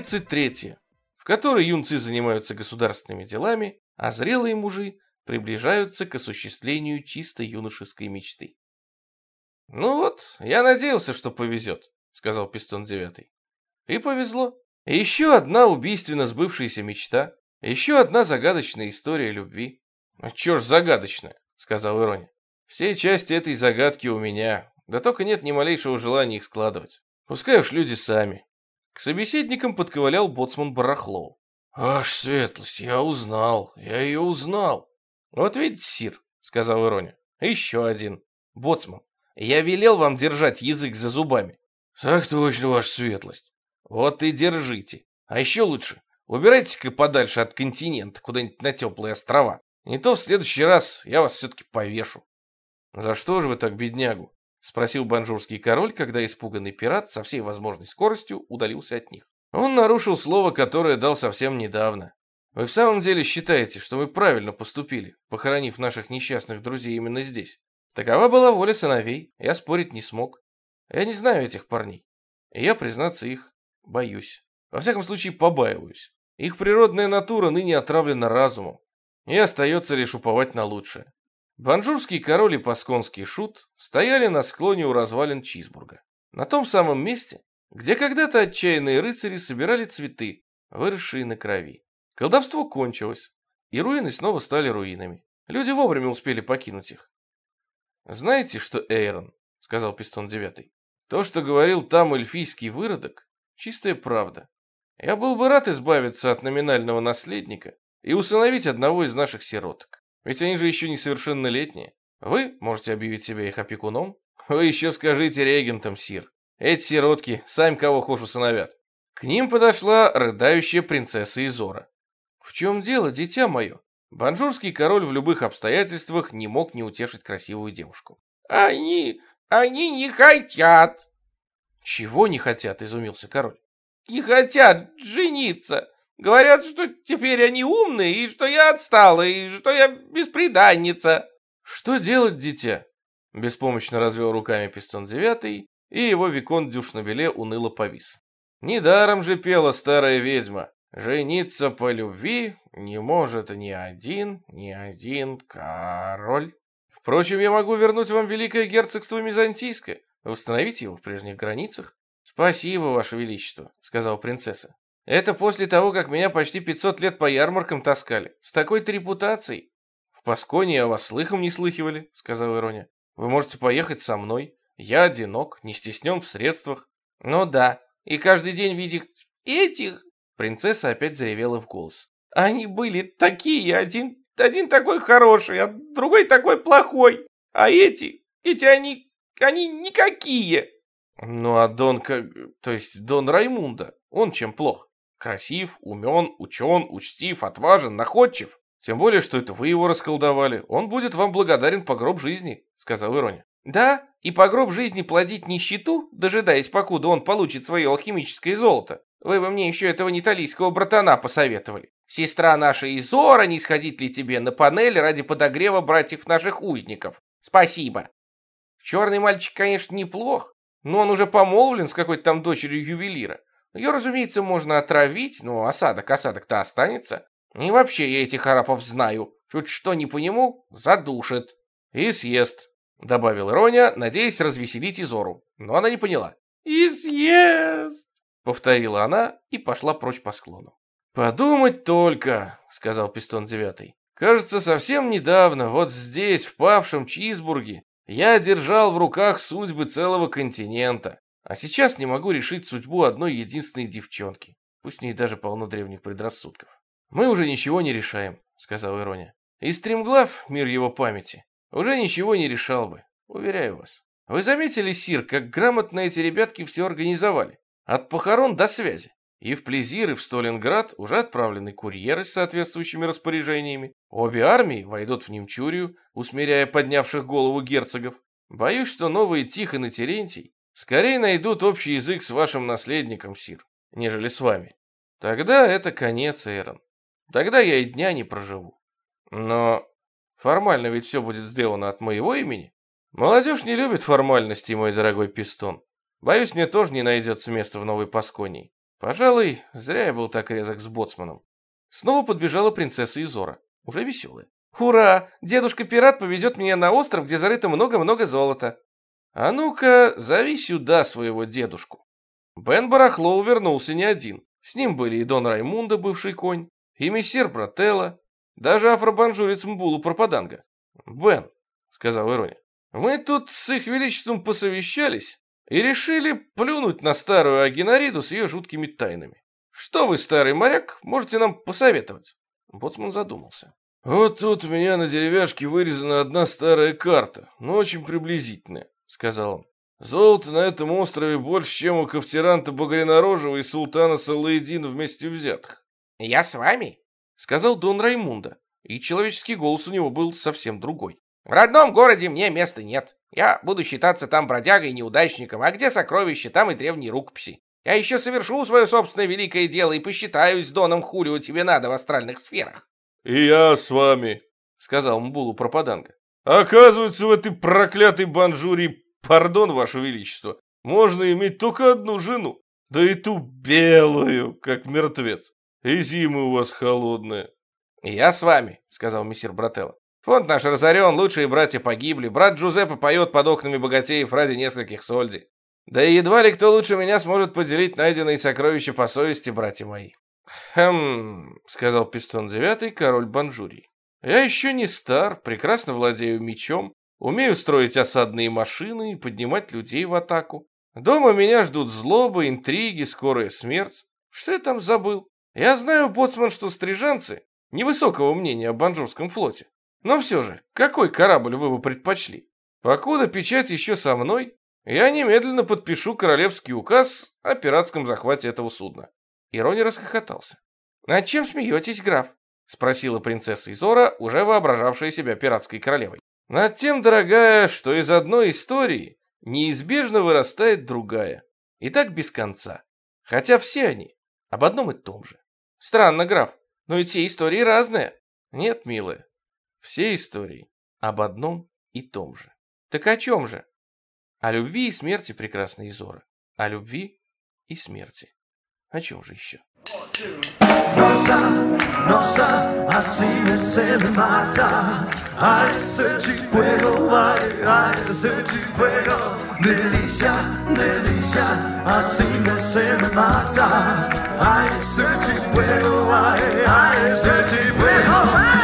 33 в которой юнцы занимаются государственными делами, а зрелые мужи приближаются к осуществлению чисто юношеской мечты. «Ну вот, я надеялся, что повезет», — сказал Пистон Девятый. И повезло. Еще одна убийственно сбывшаяся мечта, еще одна загадочная история любви. «Ну чё ж загадочная?» — сказал Ирони. «Все части этой загадки у меня, да только нет ни малейшего желания их складывать. Пускай уж люди сами». К собеседникам подковылял боцман Барахлоу. «Аж светлость, я узнал, я ее узнал». «Вот видите, Сир», — сказал Ироня. «Еще один. Боцман, я велел вам держать язык за зубами». «Так точно, ваша светлость». «Вот и держите. А еще лучше, убирайтесь-ка подальше от континента, куда-нибудь на теплые острова. Не то в следующий раз я вас все-таки повешу». «За что же вы так беднягу?» — спросил банжурский король, когда испуганный пират со всей возможной скоростью удалился от них. Он нарушил слово, которое дал совсем недавно. Вы в самом деле считаете, что мы правильно поступили, похоронив наших несчастных друзей именно здесь? Такова была воля сыновей, я спорить не смог. Я не знаю этих парней. И я, признаться, их боюсь. Во всяком случае, побаиваюсь. Их природная натура ныне отравлена разумом. И остается лишь уповать на лучшее. Банжурский король и пасконский шут стояли на склоне у развалин Чизбурга. На том самом месте, где когда-то отчаянные рыцари собирали цветы, выросшие на крови. Колдовство кончилось, и руины снова стали руинами. Люди вовремя успели покинуть их. «Знаете что, Эйрон?» — сказал Пистон Девятый. «То, что говорил там эльфийский выродок, чистая правда. Я был бы рад избавиться от номинального наследника и усыновить одного из наших сироток. Ведь они же еще несовершеннолетние. Вы можете объявить себя их опекуном. Вы еще скажите регентам, сир. Эти сиротки сами кого хошь усыновят. К ним подошла рыдающая принцесса Изора. В чем дело, дитя мое? Банжурский король в любых обстоятельствах не мог не утешить красивую девушку. Они, они не хотят. Чего не хотят, изумился король. Не хотят жениться. Говорят, что теперь они умные, и что я отстала, и что я бесприданница. Что делать, дитя? Беспомощно развел руками Пистон Девятый и его Викон Дюшнабеле уныло повис. Недаром же пела старая ведьма. Жениться по любви не может ни один, ни один король. Впрочем, я могу вернуть вам Великое Герцогство Византийское, восстановить его в прежних границах. Спасибо, Ваше Величество, сказала принцесса. Это после того, как меня почти 500 лет по ярмаркам таскали. С такой-то репутацией. В Пасконе о вас слыхом не слыхивали, сказал Ироня. Вы можете поехать со мной. Я одинок, не стеснен в средствах. Ну да, и каждый день видеть этих... Принцесса опять заревела в голос. Они были такие, один, один такой хороший, а другой такой плохой. А эти, эти они, они никакие. Ну а Дон, как, то есть Дон Раймунда, он чем плох? Красив, умен, учен, учтив, отважен, находчив. Тем более, что это вы его расколдовали. Он будет вам благодарен по гроб жизни, сказал Ироня. Да, и по гроб жизни плодить нищету, дожидаясь, покуда он получит свое алхимическое золото. Вы бы мне еще этого ниталийского братана посоветовали. Сестра наша Изора, не сходить ли тебе на панель ради подогрева братьев наших узников? Спасибо. Черный мальчик, конечно, неплох, но он уже помолвлен с какой-то там дочерью ювелира. Ее, разумеется, можно отравить, но осадок, осадок-то останется. И вообще я этих арапов знаю. Чуть что не по нему, задушит. И съест. — добавил Роня, надеясь развеселить Изору, но она не поняла. «И съест!» — повторила она и пошла прочь по склону. «Подумать только!» — сказал Пистон Девятый. «Кажется, совсем недавно, вот здесь, в павшем Чизбурге, я держал в руках судьбы целого континента, а сейчас не могу решить судьбу одной единственной девчонки, пусть в ней даже полно древних предрассудков. Мы уже ничего не решаем», — сказал Ироня. «И стремглав, мир его памяти, уже ничего не решал бы, уверяю вас. Вы заметили, Сир, как грамотно эти ребятки все организовали? От похорон до связи. И в Плезир, и в Сталинград уже отправлены курьеры с соответствующими распоряжениями. Обе армии войдут в Немчурию, усмиряя поднявших голову герцогов. Боюсь, что новые Тихон и Терентий скорее найдут общий язык с вашим наследником, Сир, нежели с вами. Тогда это конец, Эрон. Тогда я и дня не проживу. Но Формально ведь все будет сделано от моего имени. Молодежь не любит формальностей, мой дорогой пистон. Боюсь, мне тоже не найдется места в Новой Пасконии. Пожалуй, зря я был так резок с боцманом. Снова подбежала принцесса Изора, уже веселая. «Ура! Дедушка-пират повезет меня на остров, где зарыто много-много золота!» «А ну-ка, зови сюда своего дедушку!» Бен Барахлоу вернулся не один. С ним были и Дон Раймунда, бывший конь, и мессир Брателло, даже афробанжурец Мбулу Пропаданга. «Бен», — сказал Ирони, — «мы тут с их величеством посовещались и решили плюнуть на старую Агенариду с ее жуткими тайнами. Что вы, старый моряк, можете нам посоветовать?» Боцман задумался. «Вот тут у меня на деревяшке вырезана одна старая карта, но очень приблизительная», — сказал он. «Золота на этом острове больше, чем у Ковтеранта Багрянорожего и султана Салаэдина вместе взятых». «Я с вами», — сказал Дон Раймунда, и человеческий голос у него был совсем другой. В родном городе мне места нет. Я буду считаться там бродягой и неудачником, а где сокровища, там и древние рукописи. Я еще совершу свое собственное великое дело и посчитаюсь с Доном Хулио тебе надо в астральных сферах. — И я с вами, — сказал Мбулу Пропаданга. — Оказывается, в этой проклятой банжуре, пардон, ваше величество, можно иметь только одну жену, да и ту белую, как мертвец. И зимы у вас холодные. — Я с вами, — сказал мессир Брателло. Фонд наш разорен, лучшие братья погибли, брат Джузеппе поет под окнами богатеев ради нескольких сольди. Да и едва ли кто лучше меня сможет поделить найденные сокровища по совести, братья мои. «Хм...» — сказал Пистон Девятый, король Банжурии. «Я еще не стар, прекрасно владею мечом, умею строить осадные машины и поднимать людей в атаку. Дома меня ждут злоба, интриги, скорая смерть. Что я там забыл? Я знаю, боцман, что стрижанцы невысокого мнения о банжурском флоте. Но все же, какой корабль вы бы предпочли? Покуда печать еще со мной, я немедленно подпишу королевский указ о пиратском захвате этого судна». Ирони расхохотался. «Над чем смеетесь, граф?» — спросила принцесса Изора, уже воображавшая себя пиратской королевой. «Над тем, дорогая, что из одной истории неизбежно вырастает другая. И так без конца. Хотя все они об одном и том же. Странно, граф, но и те истории разные. Нет, милая, все истории об одном и том же. Так о чем же? О любви и смерти, прекрасной Изора. О любви и смерти. О чем же еще? Nossa, Así me se me mata. Ay, ese chicuero, ay, ay, ese chicuero. Delicia, delicia, así me se me mata. Ay, ese chicuero, ay, ay, ese chicuero.